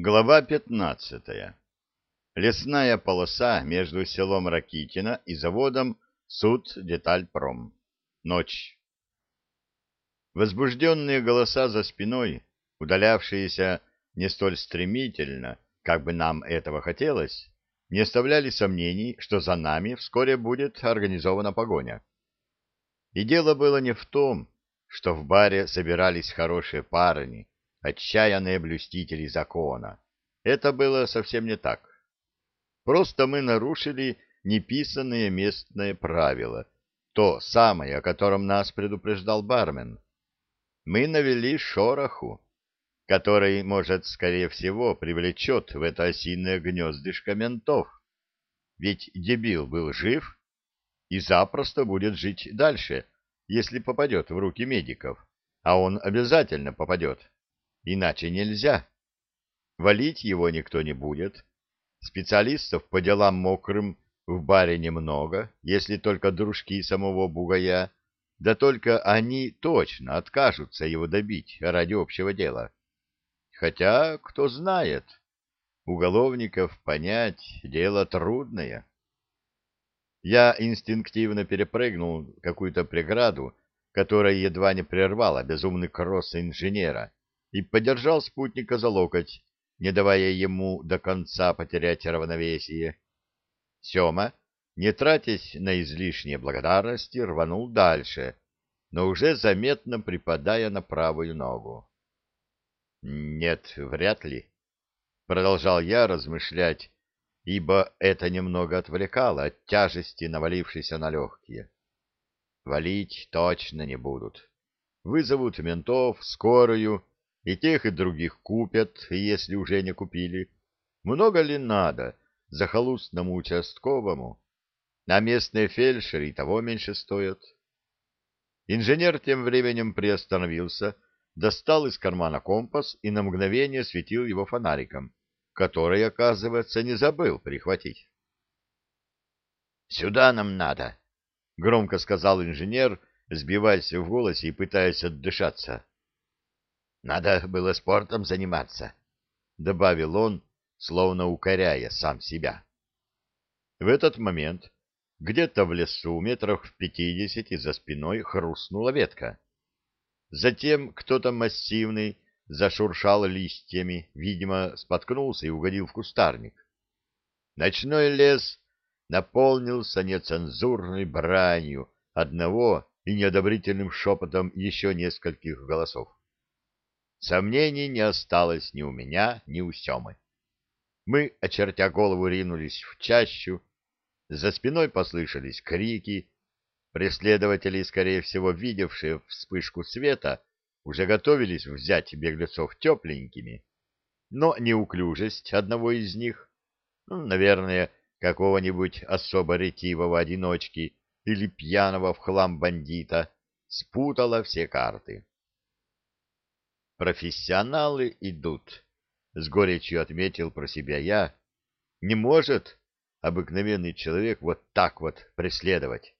Глава 15. Лесная полоса между селом Ракитина и заводом Суд Детальпром. Ночь. Возбужденные голоса за спиной, удалявшиеся не столь стремительно, как бы нам этого хотелось, не оставляли сомнений, что за нами вскоре будет организована погоня. И дело было не в том, что в баре собирались хорошие парни, отчаянные блюстители закона. Это было совсем не так. Просто мы нарушили неписанное местное правило, то самое, о котором нас предупреждал бармен. Мы навели шороху, который, может, скорее всего, привлечет в это осиное гнездышко ментов. Ведь дебил был жив и запросто будет жить дальше, если попадет в руки медиков, а он обязательно попадет. Иначе нельзя. Валить его никто не будет. Специалистов по делам мокрым в баре немного, если только дружки самого бугая, да только они точно откажутся его добить ради общего дела. Хотя, кто знает, уголовников понять дело трудное. Я инстинктивно перепрыгнул какую-то преграду, которая едва не прервала безумный кросс инженера, и подержал спутника за локоть, не давая ему до конца потерять равновесие. Сема, не тратясь на излишние благодарности, рванул дальше, но уже заметно припадая на правую ногу. «Нет, вряд ли», — продолжал я размышлять, ибо это немного отвлекало от тяжести, навалившейся на легкие. «Валить точно не будут. Вызовут ментов, скорую, и тех, и других купят, если уже не купили. Много ли надо захолустному участковому? А местные фельдшеры того меньше стоят. Инженер тем временем приостановился, достал из кармана компас и на мгновение светил его фонариком, который, оказывается, не забыл прихватить. «Сюда нам надо», — громко сказал инженер, сбиваясь в голосе и пытаясь отдышаться. Надо было спортом заниматься, — добавил он, словно укоряя сам себя. В этот момент где-то в лесу метрах в пятидесяти за спиной хрустнула ветка. Затем кто-то массивный зашуршал листьями, видимо, споткнулся и угодил в кустарник. Ночной лес наполнился нецензурной бранью одного и неодобрительным шепотом еще нескольких голосов. Сомнений не осталось ни у меня, ни у Семы. Мы, очертя голову, ринулись в чащу. За спиной послышались крики. Преследователи, скорее всего, видевшие вспышку света, уже готовились взять беглецов тепленькими. Но неуклюжесть одного из них, ну, наверное, какого-нибудь особо ретивого одиночки или пьяного в хлам бандита, спутала все карты. Профессионалы идут, — с горечью отметил про себя я. Не может обыкновенный человек вот так вот преследовать.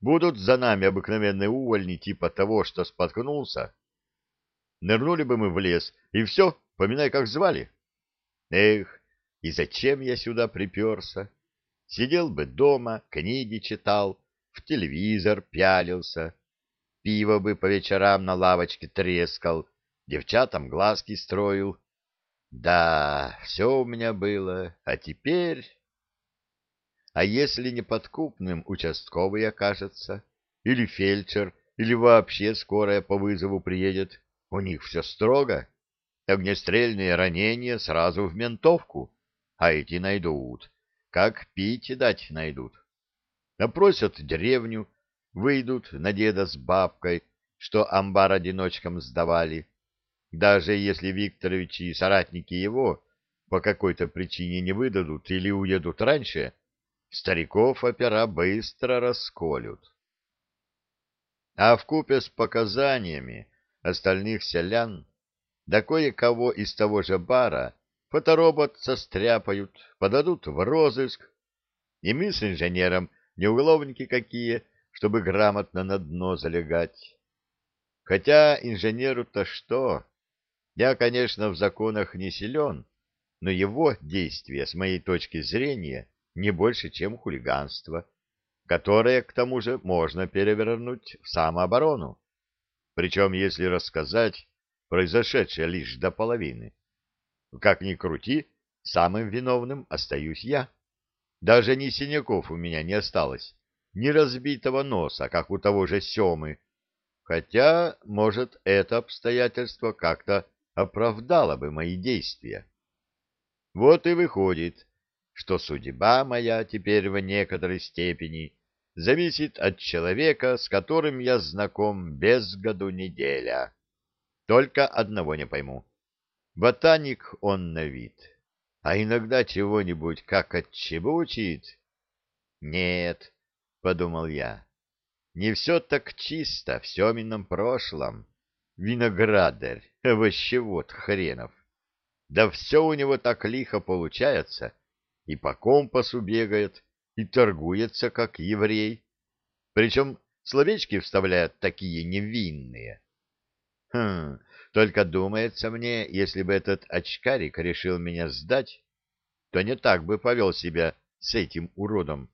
Будут за нами обыкновенные увольни типа того, что споткнулся. Нырнули бы мы в лес, и все, поминай, как звали. Эх, и зачем я сюда приперся? Сидел бы дома, книги читал, в телевизор пялился, пиво бы по вечерам на лавочке трескал, девчатам глазки строил. Да, все у меня было, а теперь... А если неподкупным участковый окажется, или фельдшер, или вообще скорая по вызову приедет, у них все строго. Огнестрельные ранения сразу в ментовку, а эти найдут. Как пить дать найдут. Опросят деревню, выйдут на деда с бабкой, что амбар одиночкам сдавали, даже если Викторович и соратники его по какой-то причине не выдадут или уедут раньше, стариков опера быстро расколют. А в купе с показаниями остальных селян, да кое-кого из того же бара фоторобот состряпают, подадут в розыск, и мы с инженером не уголовники какие, чтобы грамотно на дно залегать. Хотя инженеру-то что? Я, конечно, в законах не силен, но его действия, с моей точки зрения, не больше, чем хулиганство, которое, к тому же, можно перевернуть в самооборону. Причем, если рассказать произошедшее лишь до половины. Как ни крути, самым виновным остаюсь я. Даже ни синяков у меня не осталось, ни разбитого носа, как у того же Семы, хотя, может, это обстоятельство как-то оправдало бы мои действия. Вот и выходит, что судьба моя теперь в некоторой степени зависит от человека, с которым я знаком без году неделя. Только одного не пойму. Ботаник он на вид, а иногда чего-нибудь как отчебучит. Нет, — подумал я, — не все так чисто в Семином прошлом. Виноградарь, овощевод хренов. Да все у него так лихо получается, и по компасу бегает, и торгуется, как еврей. Причем словечки вставляют такие невинные. Хм, только думается мне, если бы этот очкарик решил меня сдать, то не так бы повел себя с этим уродом.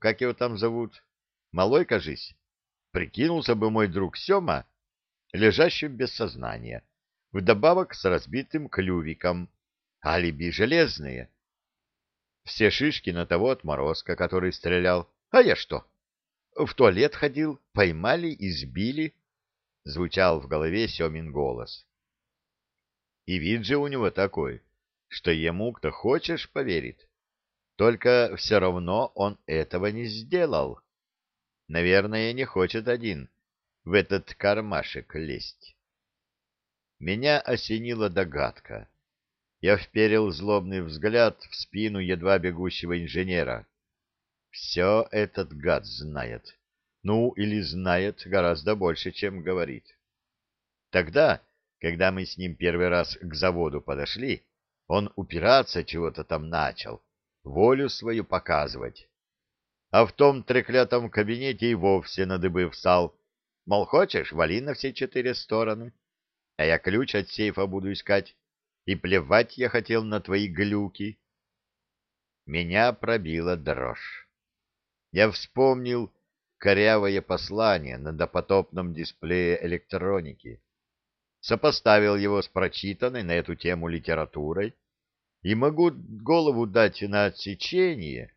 Как его там зовут? Малой, кажись. Прикинулся бы мой друг Сема, лежащим без сознания, вдобавок с разбитым клювиком. Алиби железные. Все шишки на того отморозка, который стрелял. А я что? В туалет ходил, поймали, избили. Звучал в голове Семин голос. И вид же у него такой, что ему кто хочешь поверит. Только все равно он этого не сделал. Наверное, не хочет один в этот кармашек лезть. Меня осенила догадка. Я вперил злобный взгляд в спину едва бегущего инженера. Все этот гад знает. Ну, или знает гораздо больше, чем говорит. Тогда, когда мы с ним первый раз к заводу подошли, он упираться чего-то там начал, волю свою показывать. А в том треклятом кабинете и вовсе на дыбы встал. Мол, хочешь, вали на все четыре стороны, а я ключ от сейфа буду искать, и плевать я хотел на твои глюки. Меня пробила дрожь. Я вспомнил корявое послание на допотопном дисплее электроники, сопоставил его с прочитанной на эту тему литературой и могу голову дать на отсечение,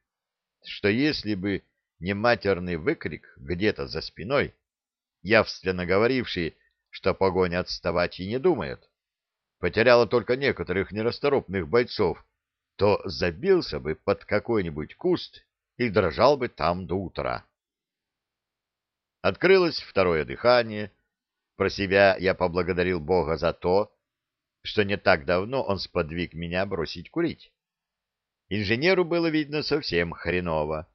что если бы не матерный выкрик где-то за спиной, явственно говоривший, что погоня отставать и не думает, потеряла только некоторых нерасторопных бойцов, то забился бы под какой-нибудь куст и дрожал бы там до утра. Открылось второе дыхание. Про себя я поблагодарил Бога за то, что не так давно он сподвиг меня бросить курить. Инженеру было видно совсем хреново.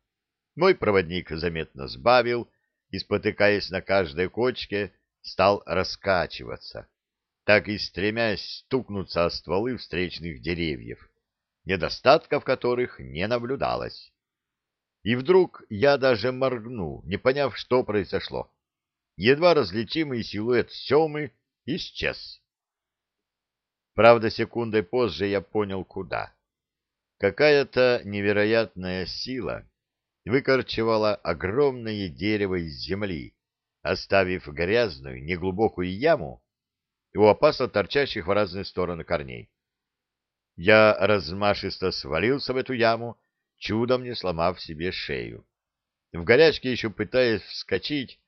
Мой проводник заметно сбавил и, спотыкаясь на каждой кочке, стал раскачиваться, так и стремясь стукнуться о стволы встречных деревьев, недостатков которых не наблюдалось. И вдруг я даже моргнул, не поняв, что произошло. Едва различимый силуэт Семы исчез. Правда, секундой позже я понял, куда. Какая-то невероятная сила выкорчевала огромное дерево из земли, оставив грязную, неглубокую яму у опасно торчащих в разные стороны корней. Я размашисто свалился в эту яму, чудом не сломав себе шею. В горячке еще пытаясь вскочить,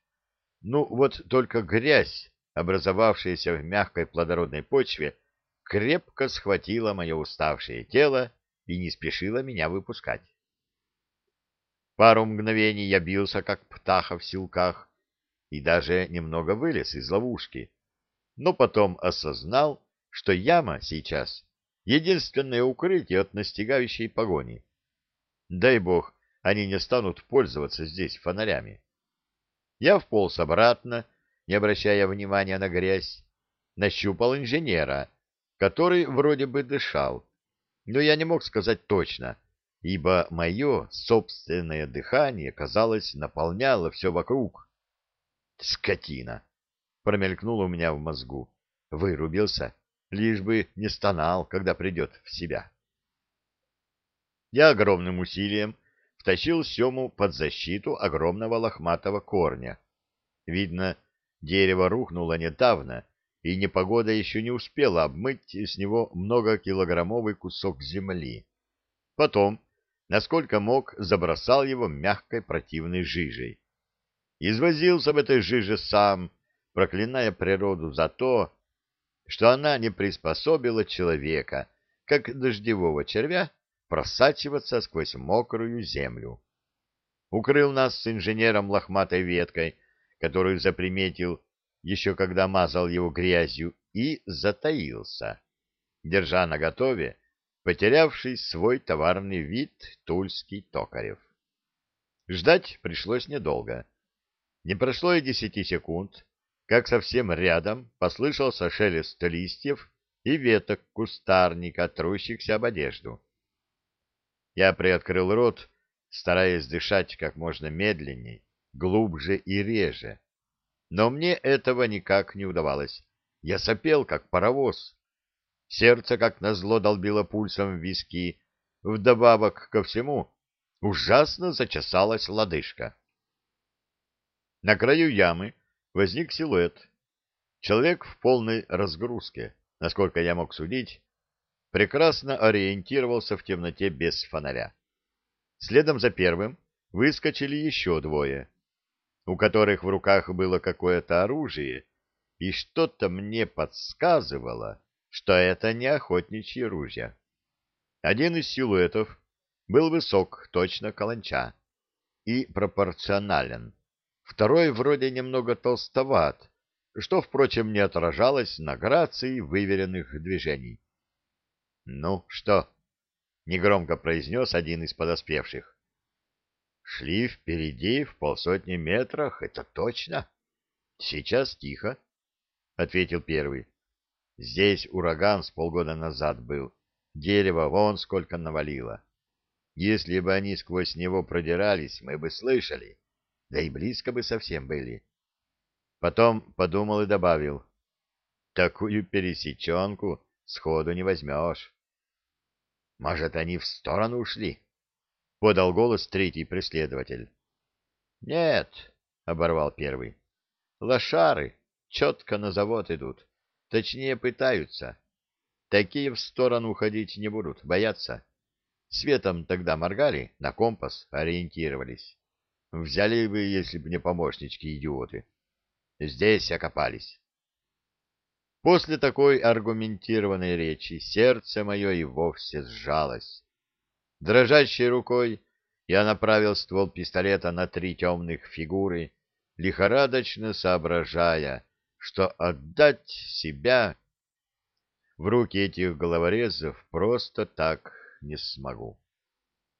ну вот только грязь, образовавшаяся в мягкой плодородной почве, крепко схватила мое уставшее тело и не спешила меня выпускать. Пару мгновений я бился, как птаха в силках, и даже немного вылез из ловушки, но потом осознал, что яма сейчас — единственное укрытие от настигающей погони. Дай бог, они не станут пользоваться здесь фонарями. Я вполз обратно, не обращая внимания на грязь, нащупал инженера, который вроде бы дышал, но я не мог сказать точно, ибо мое собственное дыхание, казалось, наполняло все вокруг. «Скотина!» — промелькнуло у меня в мозгу. Вырубился, лишь бы не стонал, когда придет в себя. Я огромным усилием втащил Сему под защиту огромного лохматого корня. Видно, дерево рухнуло недавно, и непогода еще не успела обмыть с него многокилограммовый кусок земли. Потом, насколько мог, забросал его мягкой противной жижей. Извозился в этой жиже сам, проклиная природу за то, что она не приспособила человека, как дождевого червя, просачиваться сквозь мокрую землю. Укрыл нас с инженером лохматой веткой, которую заприметил еще когда мазал его грязью, и затаился, держа наготове потерявший свой товарный вид тульский токарев. Ждать пришлось недолго. Не прошло и десяти секунд, как совсем рядом послышался шелест листьев и веток кустарника, трущихся об одежду. Я приоткрыл рот, стараясь дышать как можно медленней, глубже и реже. Но мне этого никак не удавалось. Я сопел, как паровоз. Сердце, как назло, долбило пульсом в виски. Вдобавок ко всему, ужасно зачесалась лодыжка. На краю ямы возник силуэт. Человек в полной разгрузке, насколько я мог судить, прекрасно ориентировался в темноте без фонаря. Следом за первым выскочили еще двое, у которых в руках было какое-то оружие, и что-то мне подсказывало, что это не охотничьи ружья. Один из силуэтов был высок, точно каланча, и пропорционален. Второй вроде немного толстоват, что, впрочем, не отражалось на грации выверенных движений. — Ну, что? — негромко произнес один из подоспевших. — Шли впереди в полсотни метрах, это точно. — Сейчас тихо, — ответил первый. — Здесь ураган с полгода назад был. Дерево вон сколько навалило. Если бы они сквозь него продирались, мы бы слышали да и близко бы совсем были. Потом подумал и добавил, такую пересеченку сходу не возьмешь. Может, они в сторону ушли? — подал голос третий преследователь. — Нет, — оборвал первый. — Лошары четко на завод идут. Точнее, пытаются. Такие в сторону уходить не будут, боятся. Светом тогда моргали, на компас ориентировались. Взяли бы, если бы не помощнички-идиоты. Здесь окопались. После такой аргументированной речи сердце мое и вовсе сжалось. Дрожащей рукой я направил ствол пистолета на три темных фигуры, лихорадочно соображая, что отдать себя в руки этих головорезов просто так не смогу.